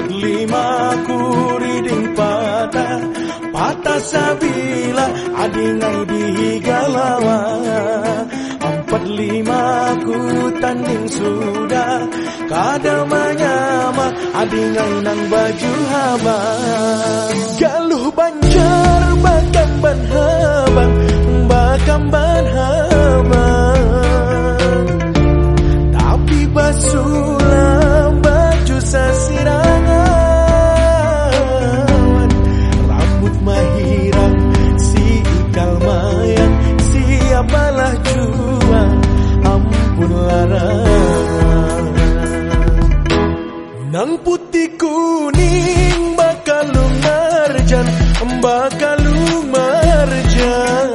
lima kuriding patah patah sabila adingai di galawa. Empat lima ku tanding sudah kadamanya mah adingai nang baju haba. Galuh banjar bakam ban habang bakam ban tapi basulah kuning bakal marjan bakal marjan.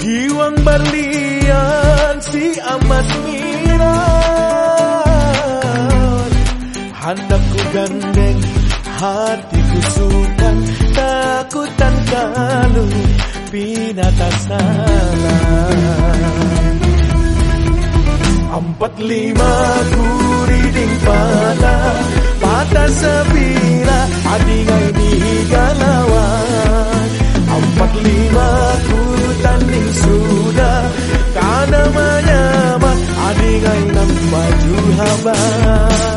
Giwang berlian si amat miran handapku gandeng hatiku sukan takutan kalau pinata salah Empat lima patah Patah sebila adingai di galawan Empat lima ku tanding sudah Karena menyamar adingai nam baju habang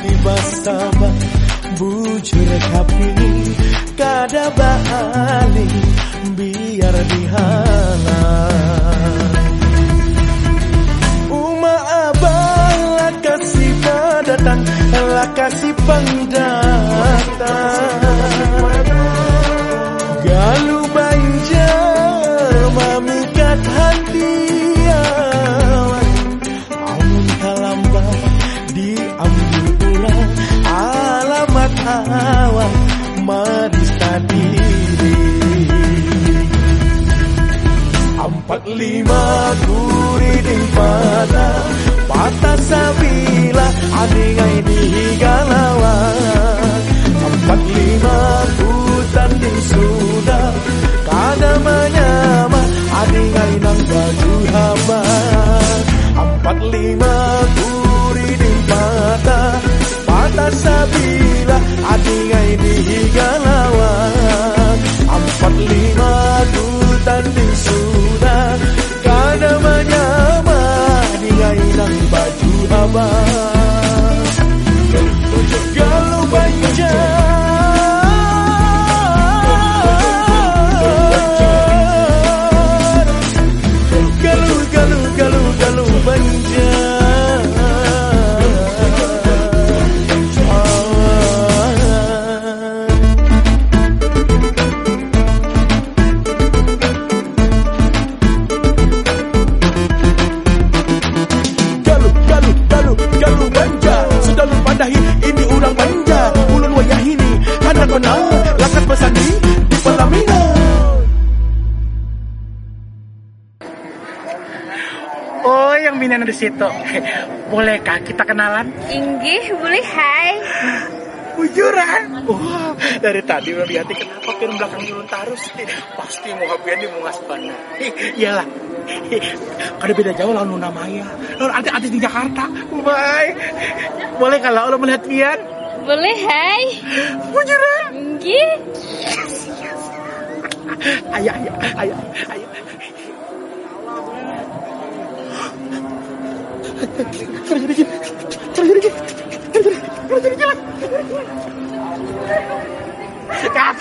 Hati basah bujur kapini kada bali biar dihalang. Uma abang lah kasih lah awak maris diri. Empat lima kuriding patah Patah sabila adingai di galawan Empat lima ku tanding sudah Kada menyama adingai nang baju haba Empat lima baju Yang binian di situ. Bolehkah kita kenalan? Inggih, boleh hai. Bujuran. Oh, dari tadi lihat kenapa pin belakang turun tarus. Pasti mau habian di mungas bana. Iyalah. Kada beda jauh lawan Nuna Maya. Lawan artis-artis di Jakarta. Bye. Boleh kalau lo melihat pian? Boleh hai. Bujuran. Inggih. Ayo, ayo, ayo, ayo. 떨어지르기, 떨어지르기, 떨어지르기, 떨어지르기. 야!